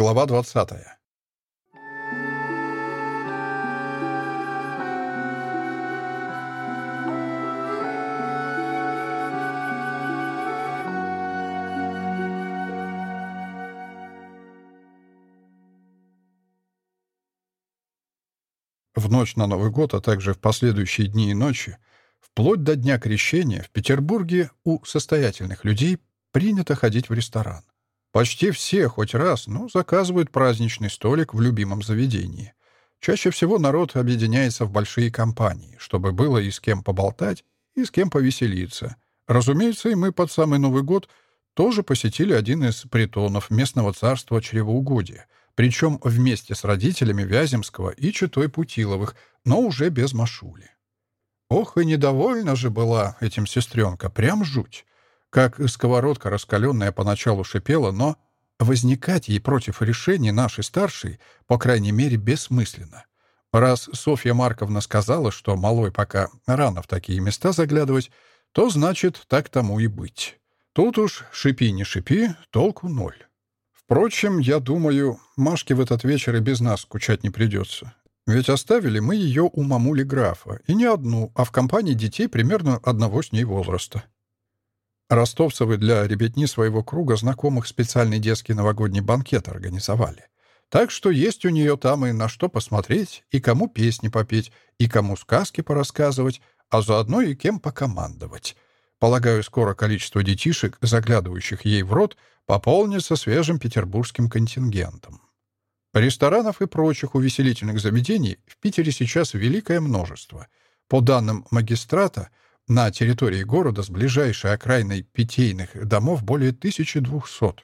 глава 20. В ночь на Новый год, а также в последующие дни и ночи, вплоть до Дня Крещения в Петербурге у состоятельных людей принято ходить в ресторан. Почти все хоть раз, но заказывают праздничный столик в любимом заведении. Чаще всего народ объединяется в большие компании, чтобы было и с кем поболтать, и с кем повеселиться. Разумеется, и мы под самый Новый год тоже посетили один из притонов местного царства Чревоугодия, причем вместе с родителями Вяземского и Читой Путиловых, но уже без Машули. Ох, и недовольна же была этим сестренка, прям жуть. Как сковородка раскаленная поначалу шипела, но возникать ей против решений нашей старшей, по крайней мере, бессмысленно. Раз Софья Марковна сказала, что малой пока рано в такие места заглядывать, то значит, так тому и быть. Тут уж шипи не шипи, толку ноль. Впрочем, я думаю, Машке в этот вечер и без нас скучать не придется. Ведь оставили мы ее у мамули графа, и не одну, а в компании детей примерно одного с ней возраста. Ростовцевы для ребятни своего круга знакомых специальный детский новогодний банкет организовали. Так что есть у нее там и на что посмотреть, и кому песни попеть, и кому сказки порассказывать, а заодно и кем покомандовать. Полагаю, скоро количество детишек, заглядывающих ей в рот, пополнится свежим петербургским контингентом. Ресторанов и прочих увеселительных заведений в Питере сейчас великое множество. По данным магистрата – на территории города с ближайшей окраиной питейных домов более 1200.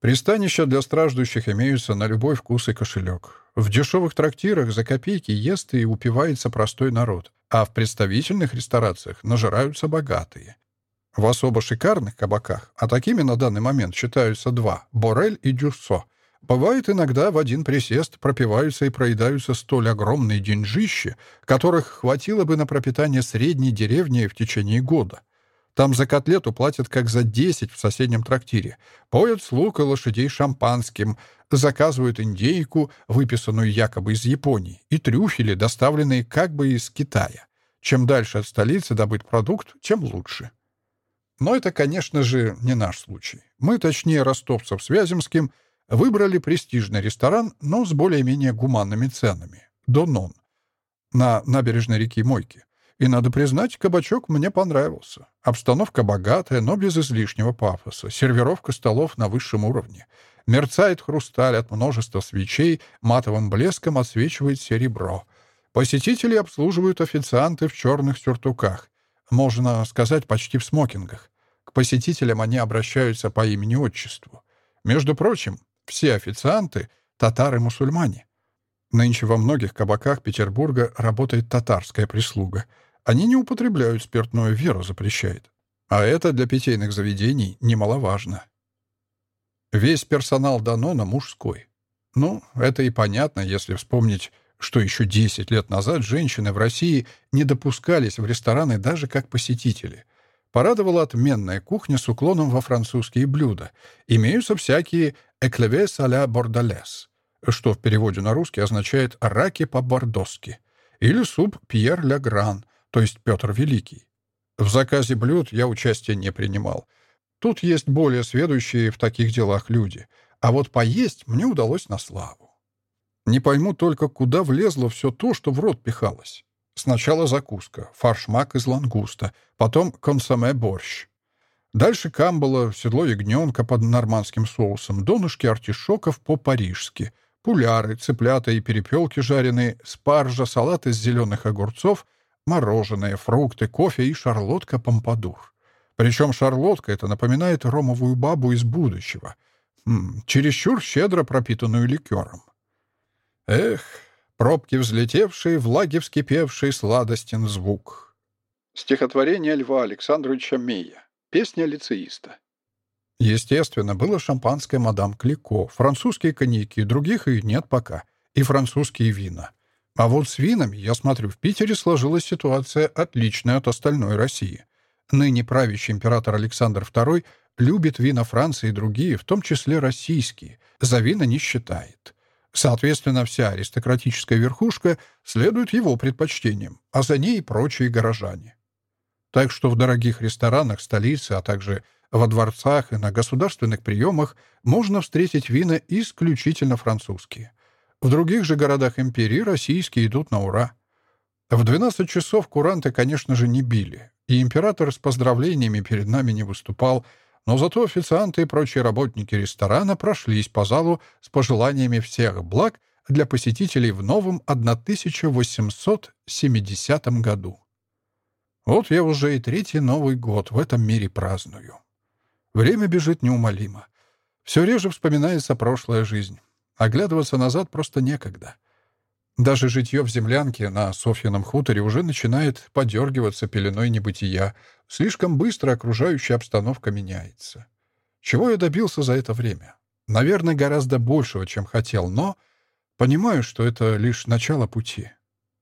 Пристанища для страждущих имеются на любой вкус и кошелек. В дешевых трактирах за копейки ест и упивается простой народ, а в представительных ресторациях нажираются богатые. В особо шикарных кабаках, а такими на данный момент считаются Бывает иногда в один присест пропиваются и проедаются столь огромные деньжищи, которых хватило бы на пропитание средней деревни в течение года. Там за котлету платят как за 10 в соседнем трактире. Поют слуг и лошадей шампанским, заказывают индейку, выписанную якобы из Японии, и трюфели, доставленные как бы из Китая. Чем дальше от столицы добыть продукт, тем лучше. Но это, конечно же, не наш случай. Мы, точнее, ростовцев с Вяземским — Выбрали престижный ресторан, но с более-менее гуманными ценами. «Донон» на набережной реки Мойки. И, надо признать, кабачок мне понравился. Обстановка богатая, но без излишнего пафоса. Сервировка столов на высшем уровне. Мерцает хрусталь от множества свечей, матовым блеском отсвечивает серебро. Посетителей обслуживают официанты в черных сюртуках. Можно сказать, почти в смокингах. К посетителям они обращаются по имени-отчеству. Между прочим, все официанты — татары-мусульмане. Нынче во многих кабаках Петербурга работает татарская прислуга. Они не употребляют спиртное, вера запрещает. А это для питейных заведений немаловажно. Весь персонал Данона мужской. Ну, это и понятно, если вспомнить, что еще 10 лет назад женщины в России не допускались в рестораны даже как посетители. Порадовала отменная кухня с уклоном во французские блюда. Имеются всякие «эклевес а-ля бордалес», что в переводе на русский означает «раки по-бордоски», или суп «Пьер ля Гран», то есть Петр Великий. В заказе блюд я участия не принимал. Тут есть более сведущие в таких делах люди. А вот поесть мне удалось на славу. Не пойму только, куда влезло все то, что в рот пихалось. сначала закуска, фаршмак из лангуста, потом консоме борщ. Дальше камбала, седло ягненка под нормандским соусом, донышки артишоков по-парижски, пуляры, цыплята и перепелки жареные, спаржа, салат из зеленых огурцов, мороженое, фрукты, кофе и шарлотка-помпадур. Причем шарлотка это напоминает ромовую бабу из будущего, чересчур щедро пропитанную ликером. Эх, Пробки взлетевшие, влаги вскипевшие, сладостен звук. Стихотворение Льва Александровича Мея. Песня лицеиста. Естественно, было шампанское мадам Клико, французские коньяки, других и нет пока, и французские вина. А вот с винами, я смотрю, в Питере сложилась ситуация отличная от остальной России. Ныне правящий император Александр II любит вина Франции и другие, в том числе российские, за вина не считает. соответственно, вся аристократическая верхушка следует его предпочтениям, а за ней прочие горожане. Так что в дорогих ресторанах столицы, а также во дворцах и на государственных приемах можно встретить вина исключительно французские. В других же городах империи российские идут на ура. В 12 часов куранты, конечно же, не били, и император с поздравлениями перед нами не выступал, но зато официанты и прочие работники ресторана прошлись по залу с пожеланиями всех благ для посетителей в новом 1870 году. Вот я уже и третий Новый год в этом мире праздную. Время бежит неумолимо. Все реже вспоминается прошлая жизнь. Оглядываться Даже жить ее в землянке на Софьином хуторе уже начинает подергиваться пеленой небытия. Слишком быстро окружающая обстановка меняется. Чего я добился за это время? Наверное, гораздо большего, чем хотел, но понимаю, что это лишь начало пути.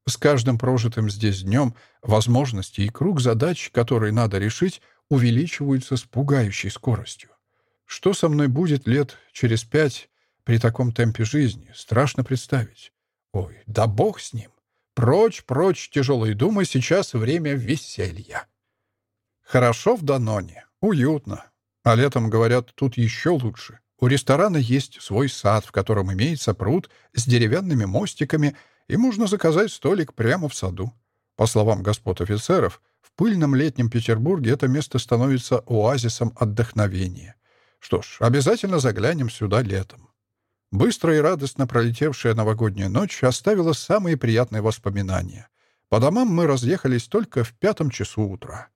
С каждым прожитым здесь днем возможности и круг задач, которые надо решить, увеличиваются с пугающей скоростью. Что со мной будет лет через пять при таком темпе жизни, страшно представить. Ой, да бог с ним. Прочь, прочь, тяжелые думы, сейчас время веселья. Хорошо в Даноне, уютно. А летом, говорят, тут еще лучше. У ресторана есть свой сад, в котором имеется пруд с деревянными мостиками, и можно заказать столик прямо в саду. По словам господ офицеров, в пыльном летнем Петербурге это место становится оазисом отдохновения. Что ж, обязательно заглянем сюда летом. Быстро и радостно пролетевшая новогодняя ночь оставила самые приятные воспоминания. По домам мы разъехались только в пятом часу утра.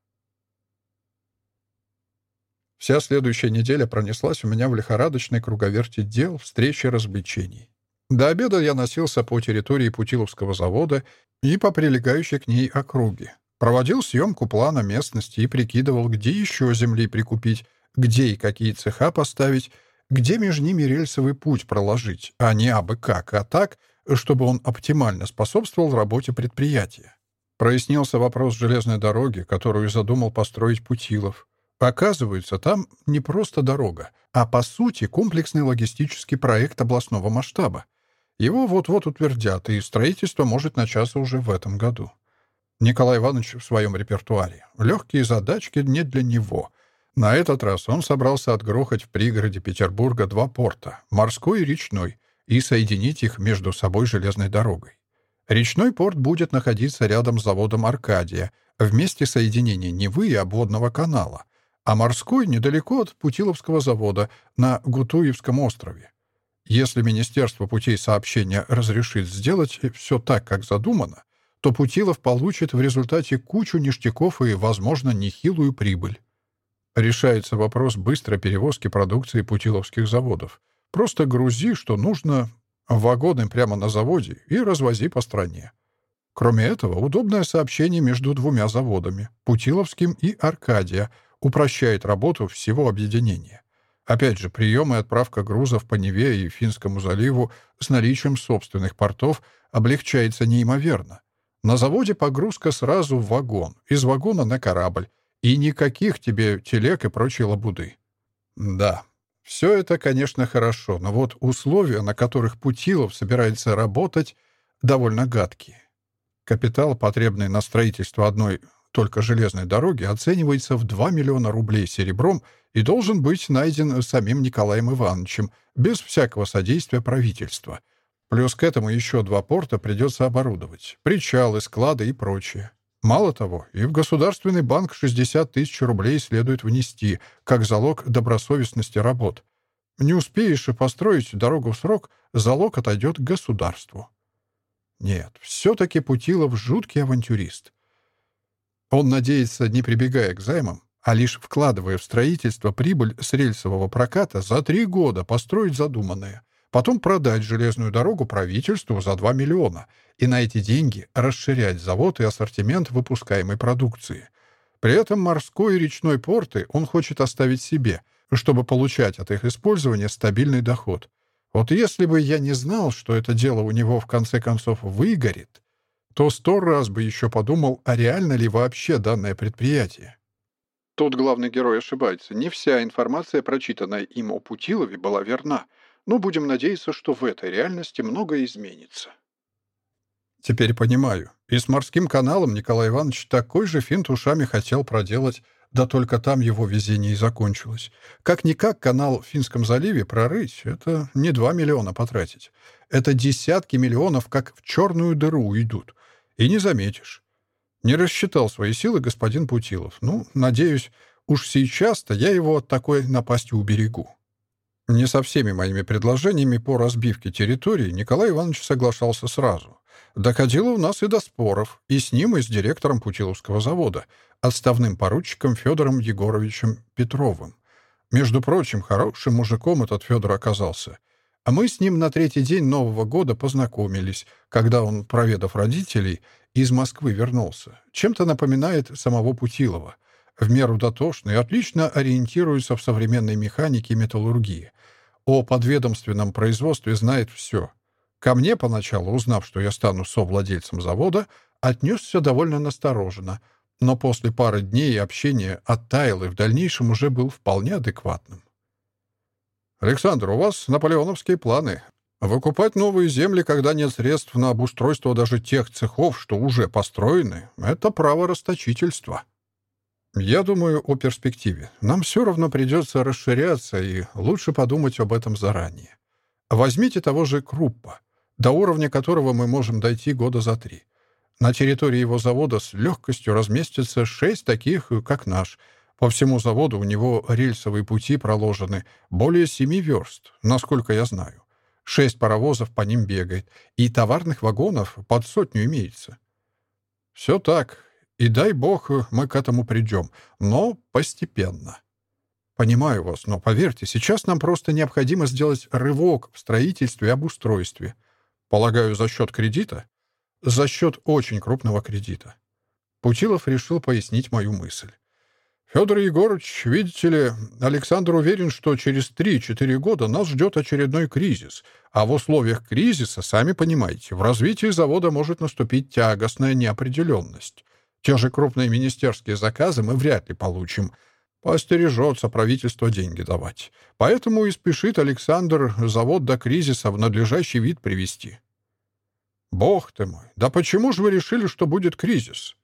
Вся следующая неделя пронеслась у меня в лихорадочной круговерти дел, встреч и развлечений. До обеда я носился по территории Путиловского завода и по прилегающей к ней округе. Проводил съемку плана местности и прикидывал, где еще земли прикупить, где и какие цеха поставить, где между ними рельсовый путь проложить, а не абы как, а так, чтобы он оптимально способствовал работе предприятия. Прояснился вопрос железной дороги, которую задумал построить Путилов. Оказывается, там не просто дорога, а по сути комплексный логистический проект областного масштаба. Его вот-вот утвердят, и строительство может начаться уже в этом году. Николай Иванович в своем репертуаре. Легкие задачки не для него — на этот раз он собрался отгрохать в пригороде Петербурга два порта — морской и речной, и соединить их между собой железной дорогой. Речной порт будет находиться рядом с заводом «Аркадия», в месте соединения Невы и обводного канала, а морской — недалеко от Путиловского завода на Гутуевском острове. Если Министерство путей сообщения разрешит сделать все так, как задумано, то Путилов получит в результате кучу ништяков и, возможно, нехилую прибыль. Решается вопрос быстрой перевозки продукции путиловских заводов. Просто грузи, что нужно, вагоны прямо на заводе и развози по стране. Кроме этого, удобное сообщение между двумя заводами, Путиловским и Аркадия, упрощает работу всего объединения. Опять же, прием и отправка грузов по Неве и Финскому заливу с наличием собственных портов облегчается неимоверно. На заводе погрузка сразу в вагон, из вагона на корабль, и никаких тебе телег и прочей лабуды. Да, все это, конечно, хорошо, но вот условия, на которых Путилов собирается работать, довольно гадкие. Капитал, потребный на строительство одной только железной дороги, оценивается в 2 миллиона рублей серебром и должен быть найден самим Николаем Ивановичем, без всякого содействия правительства. Плюс к этому еще два порта придется оборудовать, причалы, склады и прочее. Мало того, и в Государственный банк 60 тысяч рублей следует внести, как залог добросовестности работ. Не успеешь построить дорогу в срок, залог отойдет к государству. Нет, все-таки Путилов жуткий авантюрист. Он надеется, не прибегая к займам, а лишь вкладывая в строительство прибыль с рельсового проката, за три года построить задуманное — потом продать железную дорогу правительству за 2 миллиона и на эти деньги расширять завод и ассортимент выпускаемой продукции. При этом морской и речной порты он хочет оставить себе, чтобы получать от их использования стабильный доход. Вот если бы я не знал, что это дело у него в конце концов выгорит, то сто раз бы еще подумал, а реально ли вообще данное предприятие. Тут главный герой ошибается. Не вся информация, прочитанная им о Путилове, была верна. но будем надеяться, что в этой реальности многое изменится. Теперь понимаю. И с морским каналом Николай Иванович такой же финт ушами хотел проделать, да только там его везение и закончилось. Как-никак канал в Финском заливе прорыть — это не 2 миллиона потратить. Это десятки миллионов, как в черную дыру уйдут. И не заметишь. Не рассчитал свои силы господин Путилов. Ну, надеюсь, уж сейчас-то я его от такой напасти уберегу. Не со всеми моими предложениями по разбивке территории Николай Иванович соглашался сразу. Доходило у нас и до споров, и с ним, и с директором Путиловского завода, отставным поручиком Федором Егоровичем Петровым. Между прочим, хорошим мужиком этот Федор оказался. А мы с ним на третий день Нового года познакомились, когда он, проведав родителей, из Москвы вернулся. Чем-то напоминает самого Путилова. В меру дотошный, отлично ориентируется в современной механике и металлургии. О подведомственном производстве знает все. Ко мне поначалу, узнав, что я стану совладельцем завода, отнесся довольно настороженно, но после пары дней общения оттаял и в дальнейшем уже был вполне адекватным. «Александр, у вас наполеоновские планы. Выкупать новые земли, когда нет средств на обустройство даже тех цехов, что уже построены, это право расточительства. Я думаю о перспективе. Нам все равно придется расширяться, и лучше подумать об этом заранее. Возьмите того же Круппа, до уровня которого мы можем дойти года за три. На территории его завода с легкостью разместится шесть таких, как наш. По всему заводу у него рельсовые пути проложены более семи верст, насколько я знаю. Шесть паровозов по ним бегает, и товарных вагонов под сотню имеется. Все так, и дай бог, э, мы к этому придем, но постепенно. Понимаю вас, но поверьте, сейчас нам просто необходимо сделать рывок в строительстве и обустройстве. Полагаю, за счет кредита? За счет очень крупного кредита. Путилов решил пояснить мою мысль. «Федор Егорович, видите ли, Александр уверен, что через 3-4 года нас ждет очередной кризис, а в условиях кризиса, сами понимаете, в развитии завода может наступить тягостная неопределенность. Те же крупные министерские заказы мы вряд ли получим. Поостережется правительство деньги давать. Поэтому и спешит Александр завод до кризиса в надлежащий вид привести. Бог ты мой, да почему же вы решили, что будет кризис?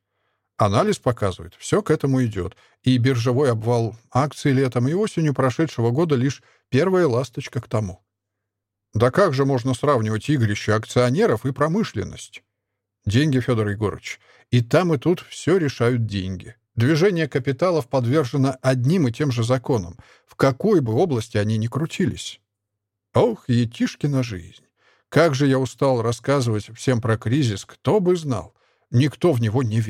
Анализ показывает, все к этому идет. И биржевой обвал акций летом и осенью прошедшего года лишь первая ласточка к тому. Да как же можно сравнивать игрище акционеров и промышленность? Деньги, Федор Егорович. И там, и тут все решают деньги. Движение капиталов подвержено одним и тем же законам, в какой бы области они ни крутились. Ох, Етишкина жизнь! Как же я устал рассказывать всем про кризис, кто бы знал. Никто в него не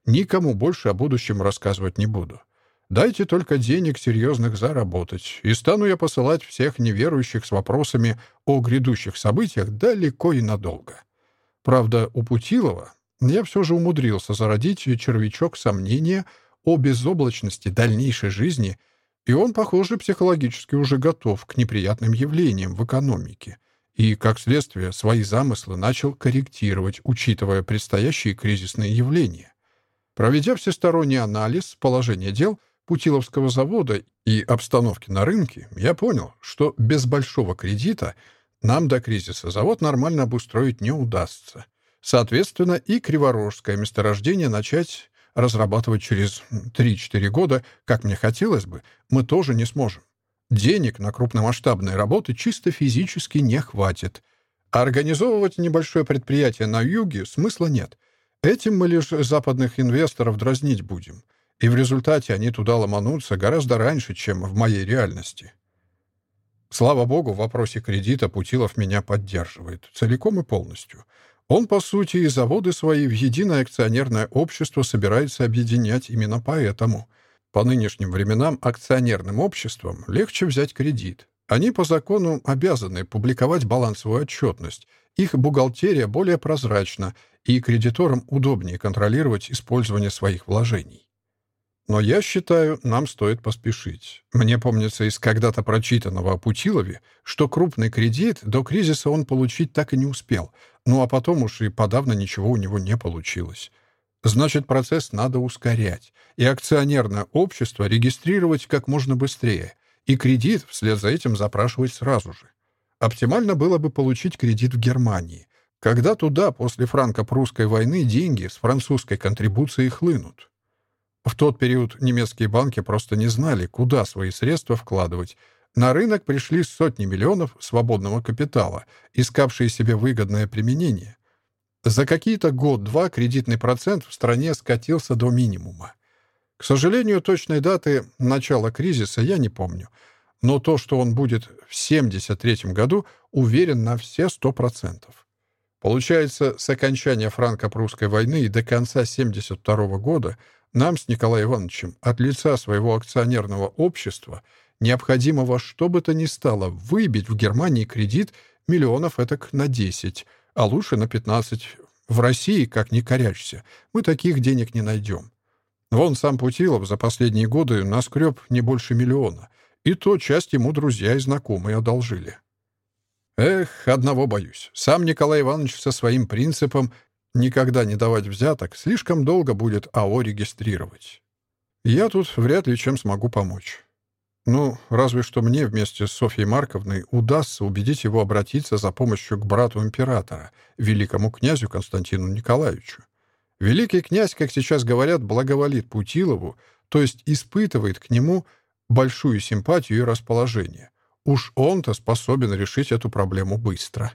верит. Ага, в родном отечестве не может быть пророков. Хм, пока не может. Но вот начнут события сбываться так, как я предсказал, тогда и придет время моей мести. Никому больше о будущем рассказывать не буду. Дайте только денег серьезных заработать, и стану я посылать всех неверующих с вопросами о грядущих событиях далеко и надолго. Правда, у Путилова я все же умудрился зародить червячок сомнения о безоблачности дальнейшей жизни — и он, похоже, психологически уже готов к неприятным явлениям в экономике. И, как следствие, свои замыслы начал корректировать, учитывая предстоящие кризисные явления. Проведя всесторонний анализ положения дел Путиловского завода и обстановки на рынке, я понял, что без большого кредита нам до кризиса завод нормально обустроить не удастся. Соответственно, и криворожское месторождение начать разрабатывать через 3-4 года, как мне хотелось бы, мы тоже не сможем. Денег на крупномасштабные работы чисто физически не хватит. А организовывать небольшое предприятие на юге смысла нет — Этим мы лишь западных инвесторов дразнить будем. И в результате они туда ломанутся гораздо раньше, чем в моей реальности. Слава богу, в вопросе кредита Путилов меня поддерживает. Целиком и полностью. Он, по сути, и заводы свои в единое акционерное общество собирается объединять именно поэтому. По нынешним временам акционерным обществам легче взять кредит. Их бухгалтерия более прозрачна, и кредиторам удобнее контролировать использование своих вложений. Но я считаю, нам стоит поспешить. Мне помнится из когда-то прочитанного о Путилове, что крупный кредит до кризиса он получить так и не успел, ну а потом уж и подавно ничего у него не получилось. Значит, процесс надо ускорять, и акционерное общество регистрировать как можно быстрее, и кредит вслед за этим запрашивать сразу же. Оптимально было бы получить кредит в Германии. Когда туда после франко-прусской войны деньги с французской контрибуцией хлынут? В тот период немецкие банки просто не знали, куда свои средства вкладывать. На рынок пришли сотни миллионов свободного капитала, искавшие себе выгодное применение. За какие-то год-два кредитный процент в стране скатился до минимума. К сожалению, точной даты начала кризиса я не помню — но то, что он будет в 1973 году, уверен на все 100%. Получается, с окончания франко-прусской войны и до конца 1972 года нам с Николаем Ивановичем от лица своего акционерного общества необходимо во что бы то ни стало выбить в Германии кредит миллионов этак на 10, а лучше на 15. В России, как ни корячься, мы таких денег не найдем. Вон сам Путилов за последние годы наскреб не больше миллиона, и то часть ему друзья и знакомые одолжили. Эх, одного боюсь. Сам Николай Иванович со своим принципом никогда не давать взяток слишком долго будет АО регистрировать. Я тут вряд ли чем смогу помочь. Ну, разве что мне вместе с Софьей Марковной удастся убедить его обратиться за помощью к брату императора, великому князю Константину Николаевичу. Великий князь, как сейчас говорят, благоволит Путилову, то есть испытывает к нему – большую симпатию и расположение. Уж он-то способен решить эту проблему быстро.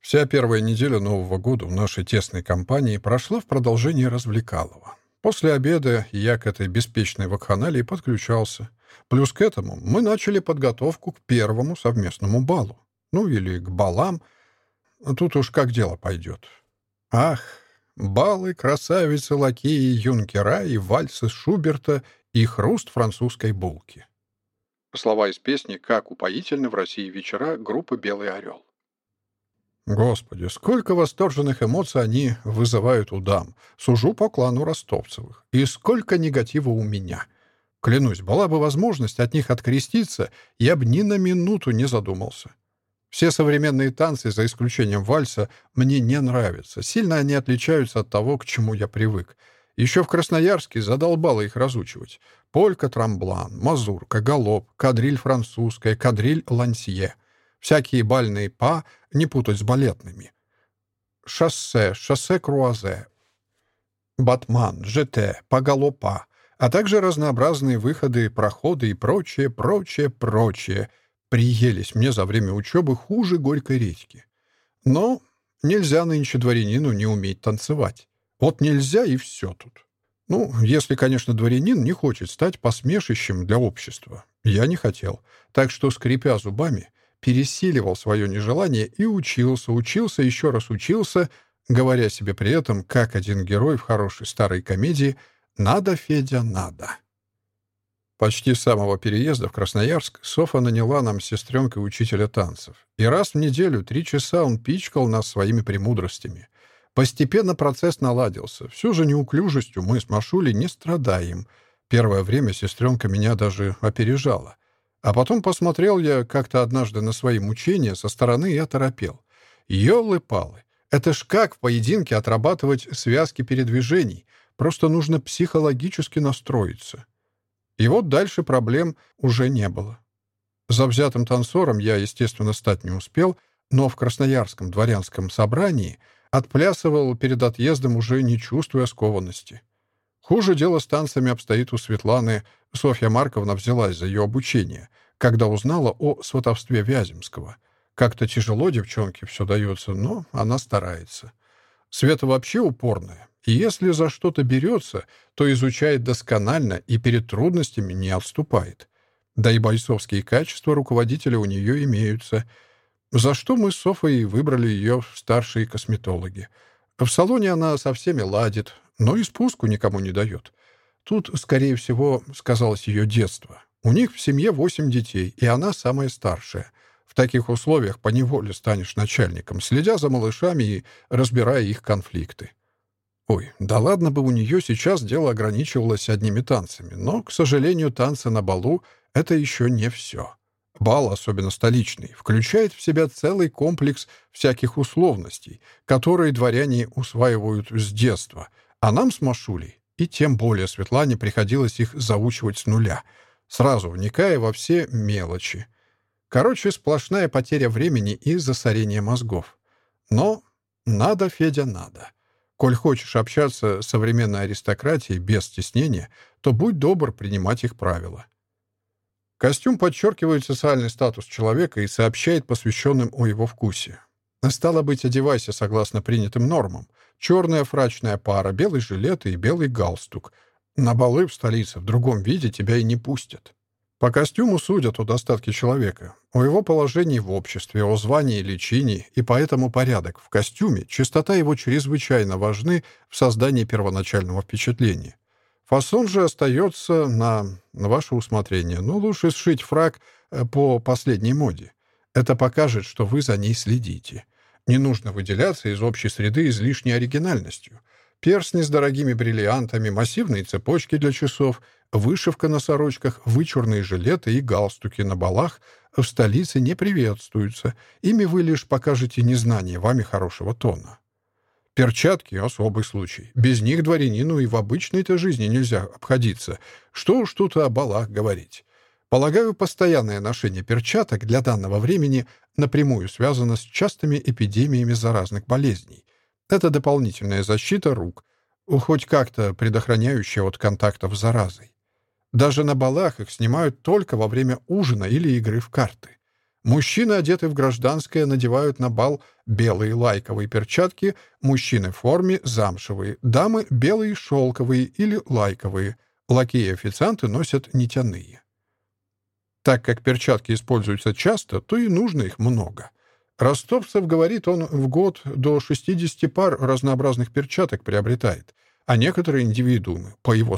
Вся первая неделя Нового года в нашей тесной компании прошла в продолжении развлекалова. После обеда я к этой беспечной вакханалии подключался. Плюс к этому мы начали подготовку к первому совместному балу. Ну или к балам. Тут уж как дело пойдет. Ах, балы красавицы Лакеи Юнкера и вальсы Шуберта их рост французской булки. Слова из песни «Как упоительны в России вечера» группы «Белый орел». Господи, сколько восторженных эмоций они вызывают у дам. Сужу по клану ростовцевых. И сколько негатива у меня. Клянусь, была бы возможность от них откреститься, я бы ни на минуту не задумался. Все современные танцы, за исключением вальса, мне не нравятся. Сильно они отличаются от того, к чему я привык. Еще в Красноярске задолбало их разучивать. Полька, трамблан, мазурка, галоп, кадриль французская, кадриль лансье — Всякие бальные па не путать с балетными. Шоссе, шоссе-круазе, батман, ЖТ, поголопа, а также разнообразные выходы, проходы и прочее, прочее, прочее. Приелись мне за время учебы хуже горькой редьки. Но нельзя нынче дворянину не уметь танцевать. Вот нельзя и все тут. Ну, если, конечно, дворянин не хочет стать посмешищем для общества. Я не хотел. Так что, скрипя зубами, пересиливал свое нежелание и учился, учился, еще раз учился, говоря себе при этом, как один герой в хорошей старой комедии «Надо, Федя, надо». Почти с самого переезда в Красноярск Софа наняла нам сестренкой учителя танцев. И раз в неделю три часа он пичкал нас своими премудростями. Постепенно процесс наладился. Всю же неуклюжестью мы с Машулей не страдаем. Первое время сестренка меня даже опережала — а потом посмотрел я как-то однажды на свои мучения со стороны и оторопел. Ёлы-палы, это ж как в поединке отрабатывать связки передвижений. Просто нужно психологически настроиться. И вот дальше проблем уже не было. Завзятым танцором я, естественно, стать не успел, но в Красноярском дворянском собрании отплясывал перед отъездом уже не чувствуя скованности. Хуже дело с танцами обстоит у Светланы. Софья Марковна взялась за ее обучение, когда узнала о сватовстве Вяземского. Как-то тяжело девчонке все дается, но она старается. Света вообще упорная, и если за что-то берется, то изучает досконально и перед трудностями не отступает. Да и бойцовские качества руководителя у нее имеются, за что мы с Софой выбрали ее в старшие косметологи. В салоне она со всеми ладит, но и спуску никому не дает. Тут, скорее всего, сказалось ее детство. У них в семье восемь детей, и она самая старшая. В таких условиях поневоле станешь начальником, следя за малышами и разбирая их конфликты. Ой, да ладно бы у нее сейчас дело ограничивалось одними танцами, но, к сожалению, танцы на балу — это еще не все. Бал, особенно столичный, включает в себя целый комплекс всяких условностей, которые дворяне усваивают с детства, а нам с Машулей, и тем более Светлане приходилось их заучивать с нуля, сразу вникая во все мелочи. Короче, сплошная потеря времени и засорение мозгов. Но надо, Федя, надо. Коль хочешь общаться с современной аристократией без стеснения, то будь добр принимать их правила. Костюм подчеркивает социальный статус человека и сообщает посвященным о его вкусе. Стало быть, одевайся согласно принятым нормам. Черная фрачная пара, белый жилет и белый галстук. На балы в столице в другом виде тебя и не пустят. По костюму судят о достатке человека, о его положении в обществе, о звании или чине, и поэтому порядок в костюме, чистота его чрезвычайно важны в создании первоначального впечатления. Фасон же остается на, на ваше усмотрение, но лучше сшить фраг э, по последней моде. Это покажет, что вы за ней следите. Не нужно выделяться из общей среды излишней оригинальностью. Персни с дорогими бриллиантами, массивные цепочки для часов, вышивка на сорочках, вычурные жилеты и галстуки на балах в столице не приветствуются. Ими вы лишь покажете незнание вами хорошего тона. перчатки, особый случай. Без них дворянину и в обычной-то жизни нельзя обходиться. Что что-то о балах говорить. Полагаю, постоянное ношение перчаток для данного времени напрямую связано с частыми эпидемиями заразных болезней. Это дополнительная защита рук, хоть как-то предохраняющая от контактов с заразой. Даже на балах их снимают только во время ужина или игры в карты. Мужчины, одетые в гражданское, надевают на бал белые лайковые перчатки, мужчины в форме — замшевые, дамы — белые шелковые или лайковые, лакеи и официанты носят нитяные. Так как перчатки используются часто, то и нужно их много. Ростовцев, говорит он, в год до 60 пар разнообразных перчаток приобретает, а некоторые индивидуумы, по его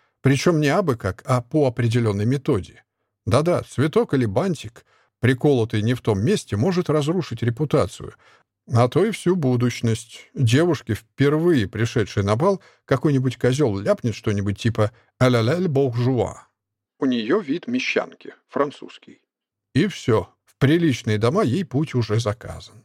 методе. Да-да, цветок или бантик, приколотый не в том месте, может разрушить репутацию, а то и всю будущность. Девушке, впервые пришедшей на бал, какой-нибудь козел ляпнет что-нибудь типа «а-ля-ля буржуа». У нее вид мещанки, французский. И все, в приличные дома ей путь уже заказан.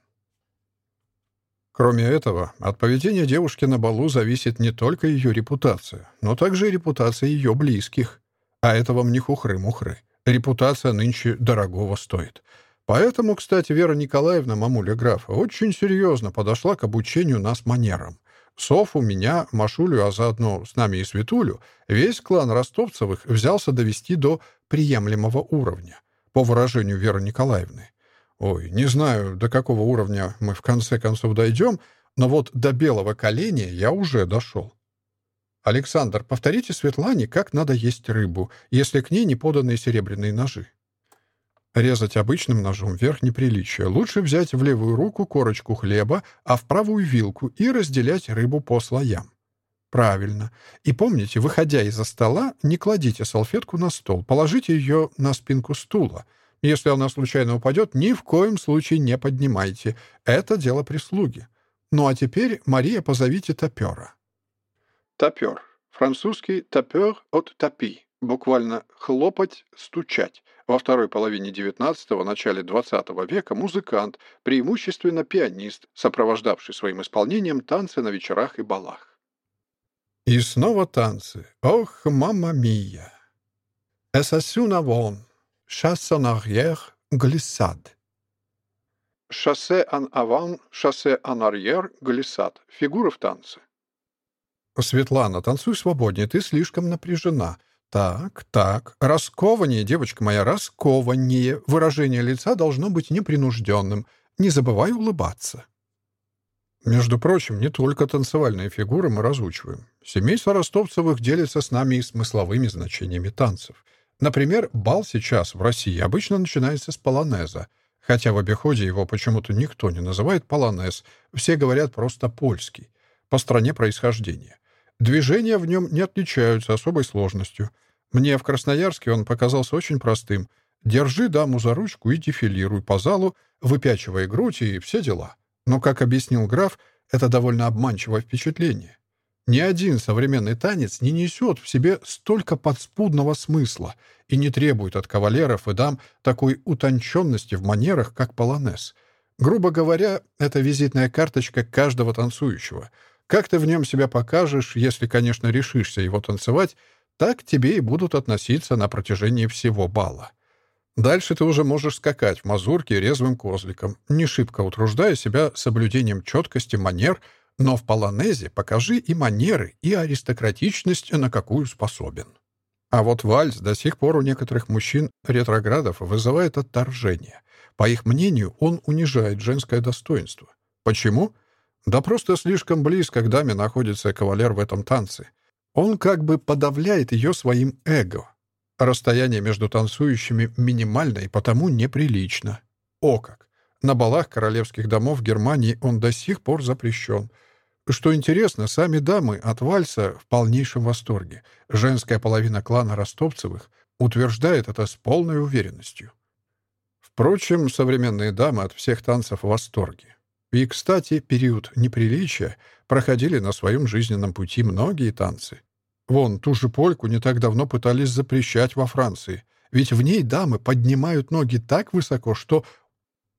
Кроме этого, от поведения девушки на балу зависит не только ее репутация, но также и репутация ее близких. А это вам не хухры-мухры. Репутация нынче дорогого стоит. Поэтому, кстати, Вера Николаевна, мамуля графа, очень серьезно подошла к обучению нас манерам. Софу, меня, Машулю, а заодно с нами и Светулю, весь клан Ростовцевых взялся довести до приемлемого уровня, по выражению Веры Николаевны. Ой, не знаю, до какого уровня мы в конце концов дойдем, но вот до белого коленя я уже дошел. Александр, повторите Светлане, как надо есть рыбу, если к ней не поданы серебряные ножи. Резать обычным ножом вверх неприличие. Лучше взять в левую руку корочку хлеба, а в правую вилку и разделять рыбу по слоям. Правильно. И помните, выходя из-за стола, не кладите салфетку на стол, положите ее на спинку стула — если она случайно упадет, ни в коем случае не поднимайте. Это дело прислуги. Ну а теперь, Мария, позовите топера. Топер. Французский топер от топи. Буквально хлопать, стучать. Во второй половине XIX – начале XX века музыкант, преимущественно пианист, сопровождавший своим исполнением танцы на вечерах и балах. И снова танцы. Ох, мама мия! Эсасюна вон. chasse en arrière, glissade. Шоссе ан аван, шоссе ан арьер, глиссад. Фигура в танце. Светлана, танцуй свободнее, ты слишком напряжена. Так, так. Раскованнее, девочка моя, раскованнее. Выражение лица должно быть непринужденным. Не забывай улыбаться. Между прочим, не только танцевальные фигуры мы разучиваем. Семейство ростовцевых делится с нами и смысловыми значениями танцев — Например, бал сейчас в России обычно начинается с полонеза, хотя в обиходе его почему-то никто не называет полонез, все говорят просто польский, по стране происхождения. Движения в нем не отличаются особой сложностью. Мне в Красноярске он показался очень простым. Держи даму за ручку и дефилируй по залу, выпячивая грудь и все дела. Но, как объяснил граф, это довольно обманчивое впечатление. Ни один современный танец не несет в себе столько подспудного смысла и не требует от кавалеров и дам такой утонченности в манерах, как полонез. Грубо говоря, это визитная карточка каждого танцующего. Как ты в нем себя покажешь, если, конечно, решишься его танцевать, так тебе и будут относиться на протяжении всего бала. Дальше ты уже можешь скакать в мазурке резвым козликом, не шибко утруждая себя соблюдением четкости манер — но в полонезе покажи и манеры, и аристократичность, на какую способен. А вот вальс до сих пор у некоторых мужчин-ретроградов вызывает отторжение. По их мнению, он унижает женское достоинство. Почему? Да просто слишком близко к даме находится кавалер в этом танце. Он как бы подавляет ее своим эго. Расстояние между танцующими минимально и потому неприлично. О как! Что интересно, сами дамы от вальса в полнейшем восторге. Женская половина клана Ростовцевых утверждает это с полной уверенностью. Впрочем, современные дамы от всех танцев в восторге. И, кстати, период неприличия проходили на своем жизненном пути многие танцы. Вон, ту же польку не так давно пытались запрещать во Франции, ведь в ней дамы поднимают ноги так высоко, что,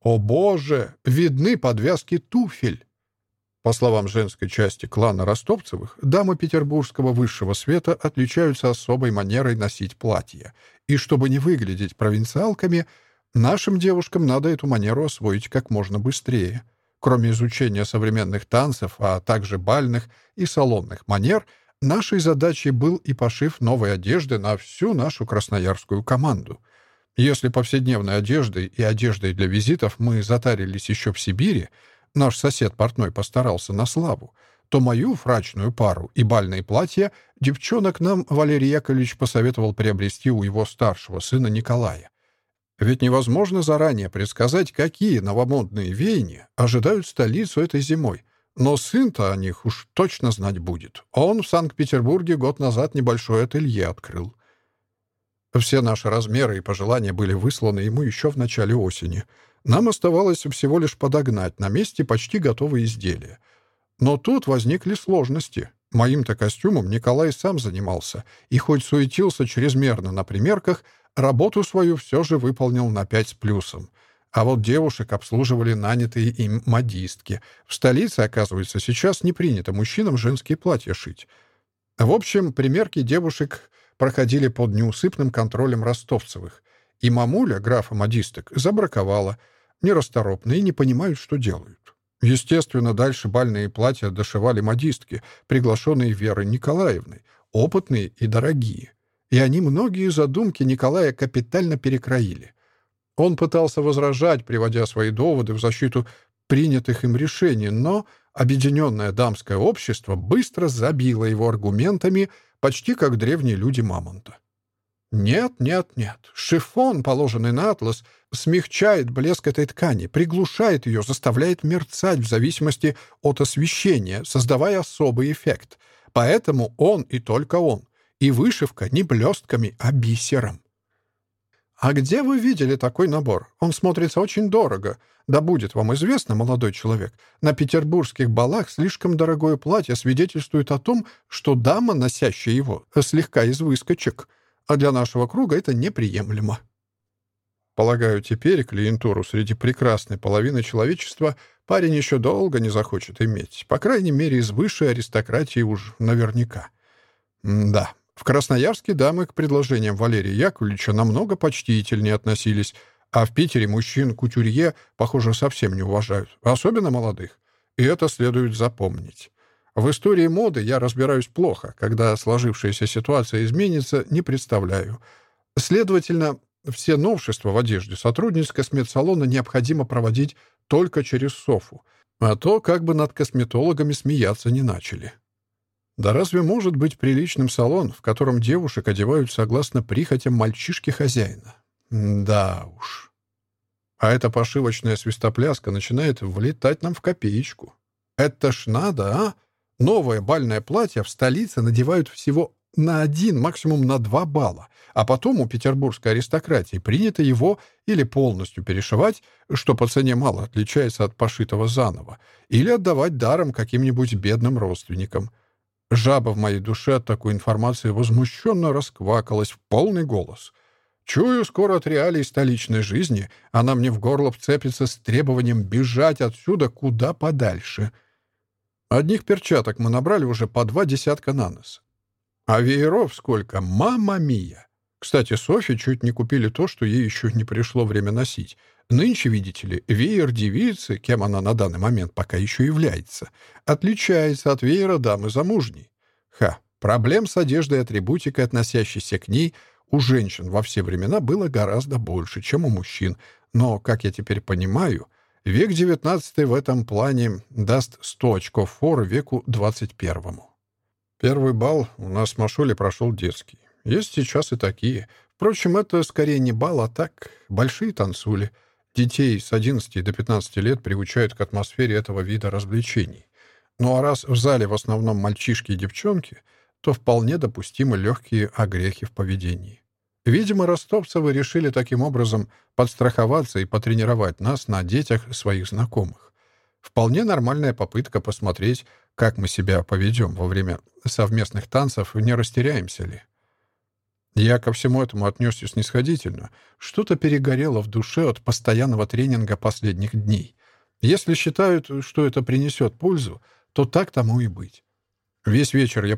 о боже, видны подвязки туфель. По Словам женской части клана Ростовцевых, дамы петербургского высшего света отличаются особой манерой носить платье. И чтобы не выглядеть провинциалками, нашим девушкам надо эту манеру освоить как можно быстрее. Кроме изучения современных танцев, а также бальных и салонных манер, нашей задачей был и пошив новой одежды на всю нашу красноярскую команду. Если повседневной одеждой и одеждой для визитов мы затарились еще в Сибири, наш сосед портной постарался на славу, то мою фрачную пару и бальные платья девчонок нам Валерий Яковлевич посоветовал приобрести у его старшего сына Николая. Ведь невозможно заранее предсказать, какие новомодные веяния ожидают столицу этой зимой. Но сын-то о них уж точно знать будет. Он в Санкт-Петербурге год назад небольшое ателье открыл. Все наши размеры и пожелания были высланы ему еще в начале осени — нам оставалось всего лишь подогнать на месте почти готовые изделия. Но тут возникли сложности. Моим-то костюмом Николай сам занимался, и хоть суетился чрезмерно на примерках, работу свою все же выполнил на пять с плюсом. А вот девушек обслуживали нанятые им модистки. В столице, оказывается, сейчас не принято мужчинам женские платья шить. В общем, примерки девушек проходили под неусыпным контролем ростовцевых. И мамуля, графа модисток, не и не понимают, что делают. Естественно, дальше бальные платья дошивали модистки, приглашенные Верой Николаевной, опытные и дорогие. И они многие задумки Николая капитально перекроили. Он пытался возражать, приводя свои доводы в защиту принятых им решений, но объединенное дамское общество быстро забило его аргументами, почти как древние люди Мамонта. Нет, нет, нет. Шифон, положенный на атлас, смягчает блеск этой ткани, приглушает ее, заставляет мерцать в зависимости от освещения, создавая особый эффект. Поэтому он и только он. И вышивка не блестками, а бисером. «А где вы видели такой набор? Он смотрится очень дорого. Да будет вам известно, молодой человек, на петербургских балах слишком дорогое платье свидетельствует о том, что дама, носящая его, слегка из выскочек а для нашего круга это неприемлемо. Полагаю, теперь клиентуру среди прекрасной половины человечества парень еще долго не захочет иметь, по крайней мере, из высшей аристократии уж наверняка. М да, в Красноярске дамы к предложениям Валерия Яковлевича намного почтительнее относились, а в Питере мужчин кутюрье, похоже, совсем не уважают, особенно молодых. И это следует запомнить. В истории моды я разбираюсь плохо. Когда сложившаяся ситуация изменится, не представляю. Следовательно, все новшества в одежде сотрудниц косметсалона необходимо проводить только через Софу. А то как бы над косметологами смеяться не начали. Да разве может быть приличным салон, в котором девушек одевают согласно прихотям мальчишки-хозяина? Да уж. А эта пошивочная свистопляска начинает влетать нам в копеечку. Это ж надо, а? новое бальное платье в столице надевают всего на один, максимум на два балла, а потом у петербургской аристократии принято его или полностью перешивать, что по цене мало отличается от пошитого заново, или отдавать даром каким-нибудь бедным родственникам. Жаба в моей душе от такой информации возмущенно расквакалась в полный голос. Чую, скоро от реалий столичной жизни она мне в горло вцепится с требованием бежать отсюда куда подальше — Одних перчаток мы набрали уже по два десятка на нос. А вееров сколько? Мама-мия! Кстати, Софи чуть не купили то, что ей еще не пришло время носить. Нынче, видите ли, веер девицы, кем она на данный момент пока еще является, отличается от веера дамы замужней. Ха, проблем с одеждой и атрибутикой, относящейся к ней, у женщин во все времена было гораздо больше, чем у мужчин. Но, как я теперь понимаю, век XIX в этом плане даст 100 очков форы веку XXI. Первый бал у нас в Машуле прошел детский. Есть сейчас и такие. Впрочем, это скорее не бал, а так, большие танцули. Детей с 11 до 15 лет приучают к атмосфере этого вида развлечений. Ну а раз в зале в основном мальчишки и девчонки, то вполне допустимы легкие огрехи в поведении. Видимо, ростовцевы решили таким образом подстраховаться и потренировать нас на детях своих знакомых. Вполне нормальная попытка посмотреть, как мы себя поведем во время совместных танцев, не растеряемся ли. Я ко всему этому отнесся снисходительно. Что-то перегорело в душе от постоянного тренинга последних дней. Если считают, что это принесет пользу, то так тому и быть. Весь вечер я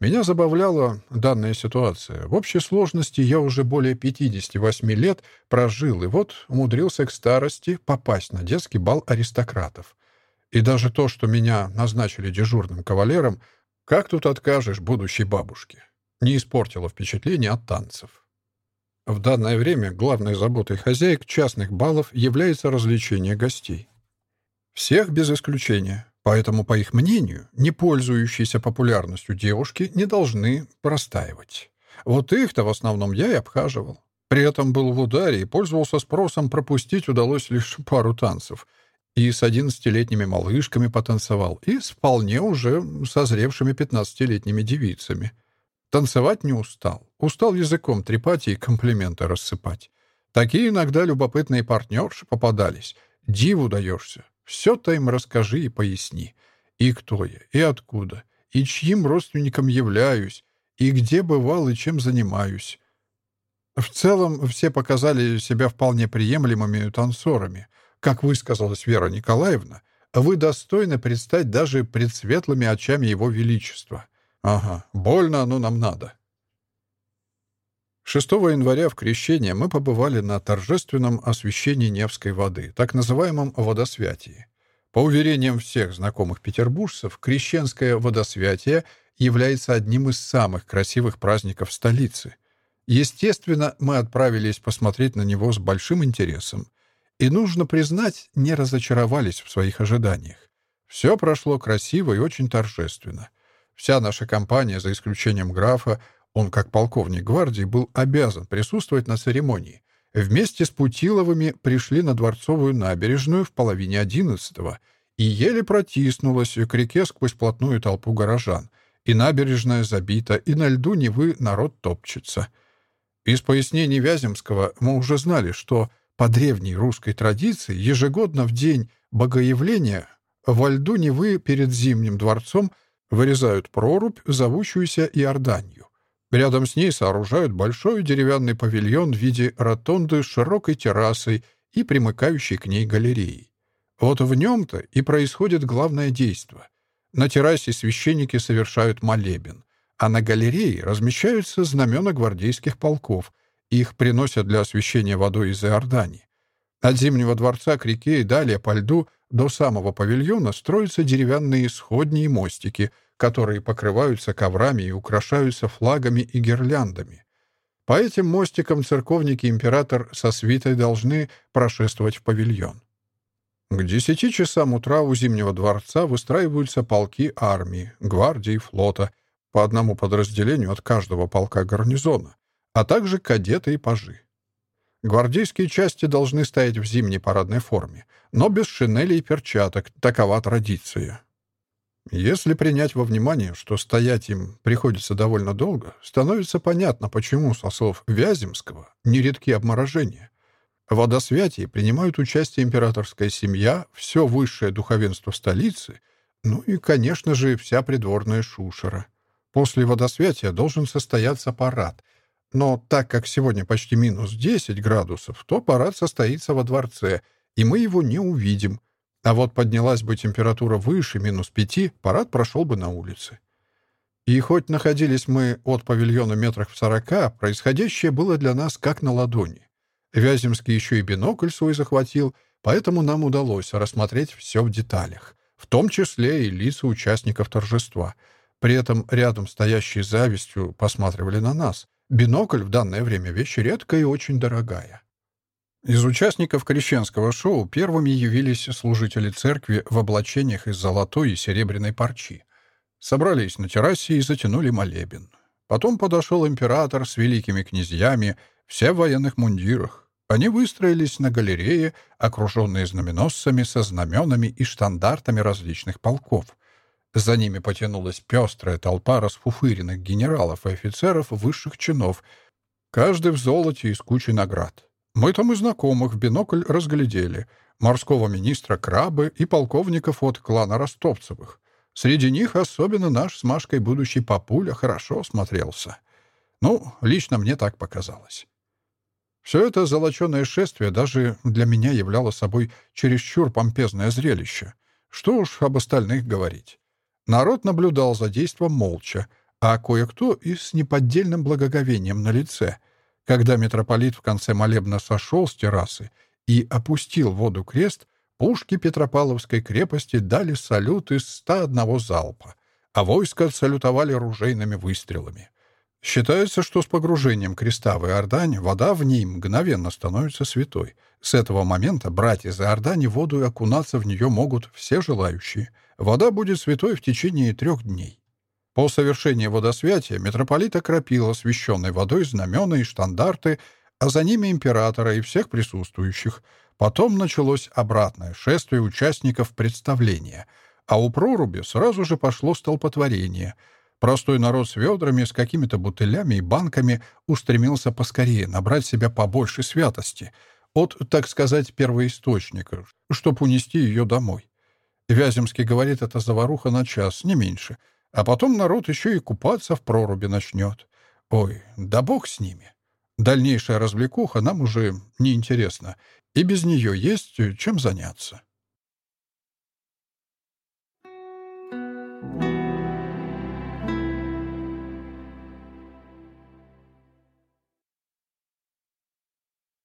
провел в благодушном настроении. Меня забавляла данная ситуация. В общей сложности я уже более 58 лет прожил, и вот умудрился к старости попасть на детский бал аристократов. И даже то, что меня назначили дежурным кавалером, как тут откажешь будущей бабушке, не испортило впечатление от танцев. В данное время главной заботой хозяек частных балов является развлечение гостей. Всех без исключения. Поэтому, по их мнению, не пользующиеся популярностью девушки не должны простаивать. Вот их-то в основном я и обхаживал. При этом был в ударе и пользовался спросом пропустить удалось лишь пару танцев. И с одиннадцатилетними малышками потанцевал, и с вполне уже созревшими 15-летними девицами. Танцевать не устал. Устал языком трепать и комплименты рассыпать. Такие иногда любопытные партнерши попадались. Диву даешься. Все-то им расскажи и поясни. И кто я, и откуда, и чьим родственником являюсь, и где бывал, и чем занимаюсь. В целом, все показали себя вполне приемлемыми танцорами — как высказалась Вера Николаевна, вы достойны предстать даже пред светлыми очами Его Величества. Ага, больно оно нам надо. 6 января в Крещение мы побывали на торжественном освящении Невской воды, так называемом водосвятии. По уверениям всех знакомых петербуржцев, крещенское водосвятие является одним из самых красивых праздников столицы. Естественно, мы отправились посмотреть на него Он, как полковник гвардии, был обязан присутствовать на церемонии. Вместе с Путиловыми пришли на Дворцовую набережную в половине одиннадцатого и еле протиснулась к реке сквозь плотную толпу горожан. И набережная забита, и на льду Невы народ топчется. Из пояснений Вяземского мы уже знали, что по древней русской традиции ежегодно в день Богоявления во льду Невы перед Зимним дворцом вырезают прорубь, зовущуюся Иорданью. Рядом с ней сооружают большой деревянный павильон в виде ротонды с широкой террасой и примыкающей к ней галереей. Вот в нем-то и происходит главное действо. На террасе священники совершают молебен, а на галерее размещаются знамена гвардейских полков. Их приносят для освящения водой из Иордании. От Зимнего дворца к реке и далее по льду до самого павильона строятся деревянные сходни и мостики — которые покрываются коврами и украшаются флагами и гирляндами. По этим мостикам церковники император со свитой должны прошествовать в павильон. К десяти часам утра у Зимнего дворца выстраиваются полки армии, гвардии, флота, по одному подразделению от каждого полка гарнизона, а также кадеты и пажи. Гвардейские части должны стоять в зимней парадной форме, но без шинелей и перчаток, такова традиция. Если принять во внимание, что стоять им приходится довольно долго, становится понятно, почему, со слов Вяземского, нередки обморожения. В водосвятии принимают участие императорская семья, все высшее духовенство столицы, ну и, конечно же, вся придворная шушера. После водосвятия должен состояться парад. Но так как сегодня почти минус 10 градусов, то парад состоится во дворце, и мы его не увидим – а Вот поднялась бы температура выше, минус пяти, парад прошел бы на улице. И хоть находились мы от павильона метрах в сорока, происходящее было для нас как на ладони. Вяземский еще и бинокль свой захватил, поэтому нам удалось рассмотреть все в деталях, в том числе и лица участников торжества. При этом рядом стоящие завистью посматривали на нас. Бинокль в данное время вещь редкая и очень дорогая. Из участников крещенского шоу первыми явились служители церкви в облачениях из золотой и серебряной парчи. Собрались на террасе и затянули молебен. Потом подошел император с великими князьями, все в военных мундирах. Они выстроились на галерее, окруженные знаменосцами со знаменами и штандартами различных полков. За ними потянулась пестрая толпа расфуфыренных генералов и офицеров высших чинов, каждый в золоте из кучи наград. Мы там и знакомых в бинокль разглядели, морского министра Крабы и полковников от клана Ростовцевых. Среди них особенно наш с Машкой будущий папуля хорошо смотрелся. Ну, лично мне так показалось. Все это золоченое шествие даже для меня являло собой чересчур помпезное зрелище. Что уж об остальных говорить. Народ наблюдал за действом молча, а кое-кто и когда митрополит в конце молебна сошел с террасы и опустил в воду крест, пушки Петропавловской крепости дали салют из 101 залпа, а войско салютовали ружейными выстрелами. Считается, что с погружением креста в Иордань вода в ней мгновенно становится святой. С этого момента брать из Иордани воду и окунаться в нее могут все желающие. Вода будет святой в течение трех дней. По совершении водосвятия митрополит окропил освященной водой знамена и штандарты, а за ними императора и всех присутствующих. Потом началось обратное шествие участников представления, а у проруби сразу же пошло столпотворение — Простой народ с ведрами, с какими-то бутылями и банками устремился поскорее набрать себя побольше святости от, так сказать, первоисточника, чтобы унести ее домой. Вяземский говорит, это заваруха на час, не меньше. А потом народ еще и купаться в проруби начнет. Ой, да бог с ними. Дальнейшая развлекуха нам уже неинтересна, и без нее есть чем заняться.